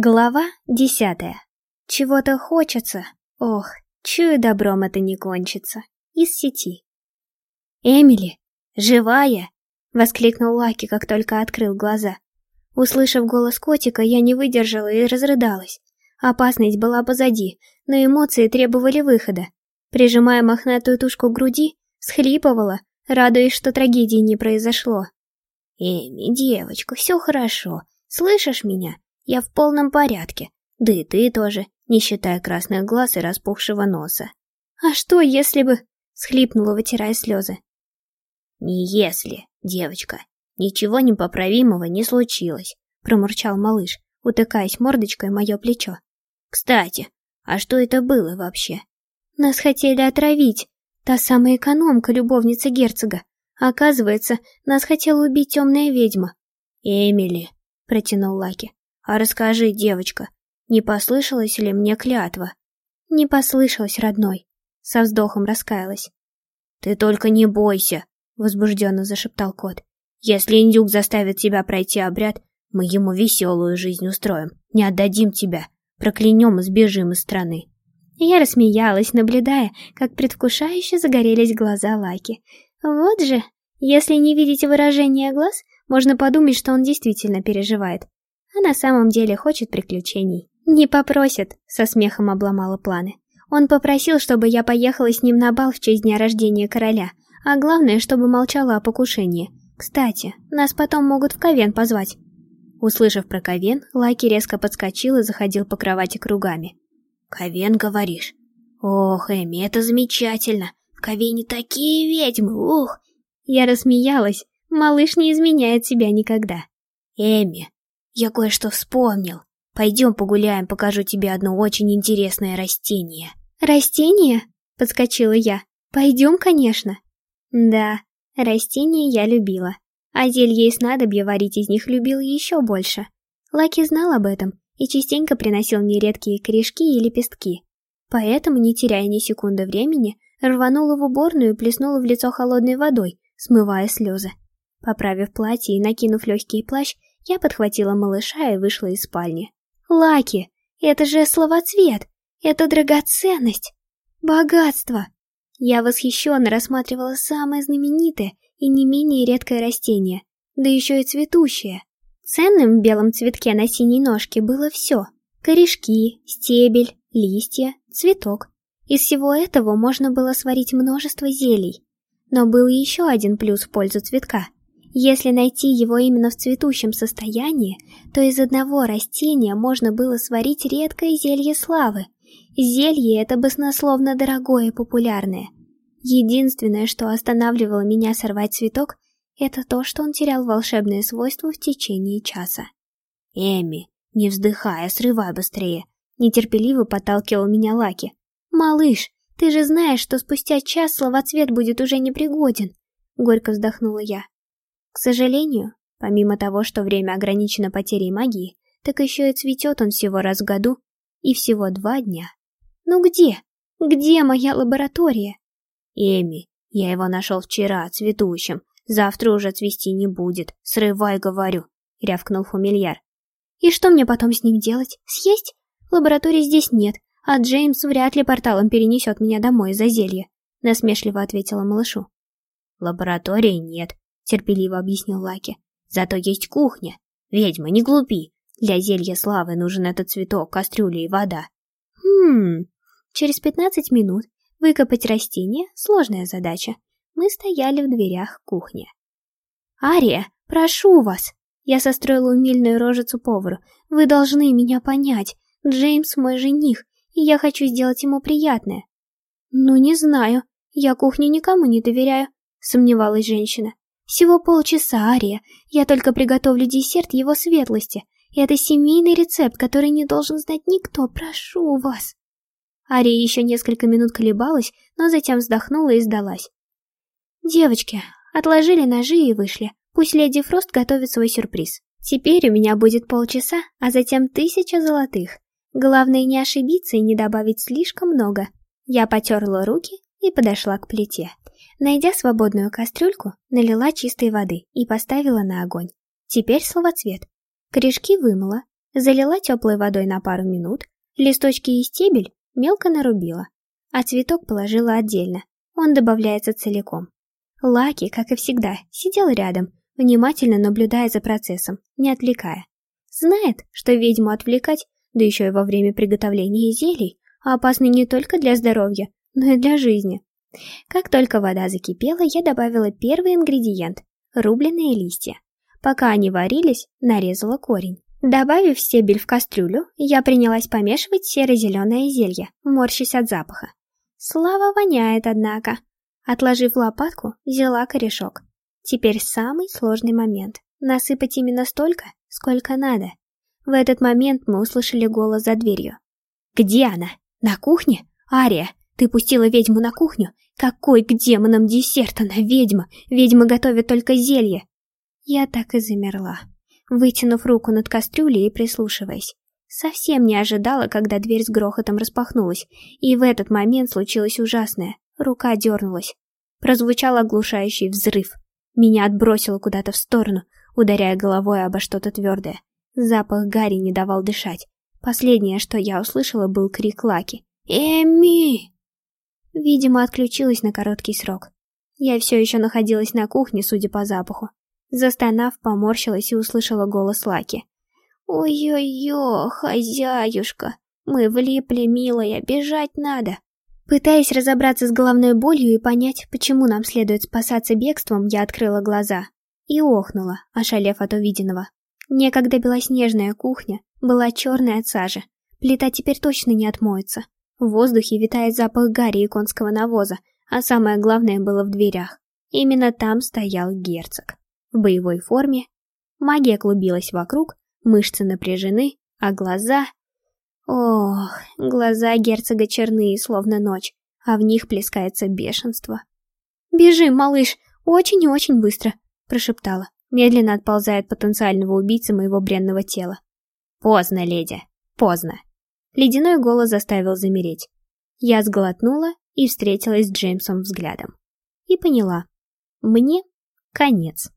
Глава десятая. Чего-то хочется. Ох, чую добром это не кончится. Из сети. «Эмили! Живая!» — воскликнул Лаки, как только открыл глаза. Услышав голос котика, я не выдержала и разрыдалась. Опасность была позади, но эмоции требовали выхода. Прижимая мохнатую тушку к груди, схлипывала, радуясь, что трагедии не произошло. «Эми, девочка, все хорошо. Слышишь меня? Я в полном порядке. Да и ты тоже, не считая красных глаз и распухшего носа. А что, если бы... Схлипнула, вытирая слезы. Не если, девочка. Ничего непоправимого не случилось, промурчал малыш, утыкаясь мордочкой в мое плечо. Кстати, а что это было вообще? Нас хотели отравить. Та самая экономка, любовница герцога. Оказывается, нас хотела убить темная ведьма. Эмили, протянул Лаки. А расскажи, девочка, не послышалась ли мне клятва? Не послышалась, родной. Со вздохом раскаялась. Ты только не бойся, возбужденно зашептал кот. Если индюк заставит тебя пройти обряд, мы ему веселую жизнь устроим. Не отдадим тебя. Проклянем и сбежим из страны. Я рассмеялась, наблюдая, как предвкушающе загорелись глаза Лаки. Вот же, если не видите выражения глаз, можно подумать, что он действительно переживает а на самом деле хочет приключений. Не попросит, со смехом обломала планы. Он попросил, чтобы я поехала с ним на бал в честь дня рождения короля, а главное, чтобы молчала о покушении. Кстати, нас потом могут в Ковен позвать. Услышав про Ковен, Лаки резко подскочил и заходил по кровати кругами. «Ковен, говоришь? Ох, Эми, это замечательно! В Ковене такие ведьмы, ух!» Я рассмеялась. Малыш не изменяет себя никогда. «Эми, я кое-что вспомнил. Пойдем погуляем, покажу тебе одно очень интересное растение. Растение? Подскочила я. Пойдем, конечно. Да, растения я любила. А зелье и снадобья варить из них любил еще больше. Лаки знал об этом и частенько приносил мне редкие корешки и лепестки. Поэтому, не теряя ни секунды времени, рванула в уборную и плеснула в лицо холодной водой, смывая слезы. Поправив платье и накинув легкий плащ, я подхватила малыша и вышла из спальни. «Лаки! Это же словоцвет! Это драгоценность! Богатство!» Я восхищенно рассматривала самое знаменитое и не менее редкое растение, да еще и цветущее. Ценным в белом цветке на синей ножке было все. Корешки, стебель, листья, цветок. Из всего этого можно было сварить множество зелий. Но был еще один плюс в пользу цветка. Если найти его именно в цветущем состоянии, то из одного растения можно было сварить редкое зелье славы. Зелье это баснословно дорогое и популярное. Единственное, что останавливало меня сорвать цветок, это то, что он терял волшебные свойства в течение часа. «Эми, не вздыхай, а срывай быстрее!» Нетерпеливо подталкивал меня Лаки. «Малыш, ты же знаешь, что спустя час словоцвет будет уже непригоден!» Горько вздохнула я. К сожалению, помимо того, что время ограничено потерей магии, так еще и цветет он всего раз в году и всего два дня. Ну где? Где моя лаборатория? Эми, я его нашел вчера, цветущим. Завтра уже цвести не будет. Срывай, говорю, рявкнул фамильяр. И что мне потом с ним делать? Съесть? Лаборатории здесь нет, а Джеймс вряд ли порталом перенесет меня домой из-за зелья, насмешливо ответила малышу. Лаборатории нет, терпеливо объяснил Лаки. Зато есть кухня. Ведьма, не глупи. Для зелья славы нужен этот цветок, кастрюля и вода. Хм, через пятнадцать минут выкопать растение — сложная задача. Мы стояли в дверях кухни. «Ария, прошу вас!» Я состроила умильную рожицу повару. «Вы должны меня понять. Джеймс мой жених, и я хочу сделать ему приятное». «Ну, не знаю. Я кухню никому не доверяю», — сомневалась женщина. Всего полчаса, Ария. Я только приготовлю десерт его светлости. Это семейный рецепт, который не должен знать никто. Прошу вас. Ария еще несколько минут колебалась, но затем вздохнула и сдалась. Девочки, отложили ножи и вышли. Пусть леди Фрост готовит свой сюрприз. Теперь у меня будет полчаса, а затем тысяча золотых. Главное не ошибиться и не добавить слишком много. Я потерла руки и подошла к плите. Найдя свободную кастрюльку, налила чистой воды и поставила на огонь. Теперь словоцвет. Корешки вымыла, Залила теплой водой на пару минут, листочки и стебель мелко нарубила, а цветок положила отдельно, он добавляется целиком. Лаки, как и всегда, сидел рядом, внимательно наблюдая за процессом, не отвлекая. Знает, что ведьму отвлекать, да еще и во время приготовления зелий, опасно не только для здоровья, но и для жизни. Как только вода закипела, я добавила первый ингредиент – рубленые листья. Пока они варились, нарезала корень. Добавив стебель в кастрюлю, я принялась помешивать серо-зеленое зелье, морщась от запаха. Слава воняет, однако. Отложив лопатку, взяла корешок. Теперь самый сложный момент. Насыпать именно столько, сколько надо. В этот момент мы услышали голос за дверью. «Где она? На кухне? Ария, ты пустила ведьму на кухню? Какой к демонам десерт она, ведьма? Ведьма готовит только зелье!» Я так и замерла, вытянув руку над кастрюлей и прислушиваясь. Совсем не ожидала, когда дверь с грохотом распахнулась, и в этот момент случилось ужасное. Рука дернулась. Прозвучал оглушающий взрыв. Меня отбросило куда-то в сторону, ударяя головой обо что-то твердое. Запах Гарри не давал дышать. Последнее, что я услышала, был крик Лаки. «Эми!» Видимо, отключилась на короткий срок. Я все еще находилась на кухне, судя по запаху. Застонав, поморщилась и услышала голос Лаки. «Ой-ой-ой, хозяюшка, мы влипли, милая, бежать надо!» Пытаясь разобраться с головной болью и понять, почему нам следует спасаться бегством, я открыла глаза и охнула, ошалев от увиденного. Некогда белоснежная кухня была черной от сажи. Плита теперь точно не отмоется. В воздухе витает запах гари и конского навоза, а самое главное было в дверях. Именно там стоял герцог. В боевой форме. Магия клубилась вокруг, мышцы напряжены, а глаза... Ох, глаза герцога черные, словно ночь, а в них плескается бешенство. «Бежим, малыш, очень и очень быстро», — прошептала, медленно отползая от потенциального убийцы моего бренного тела. «Поздно, леди, поздно». Ледяной голос заставил замереть. Я сглотнула и встретилась с Джеймсом взглядом. И поняла. Мне конец.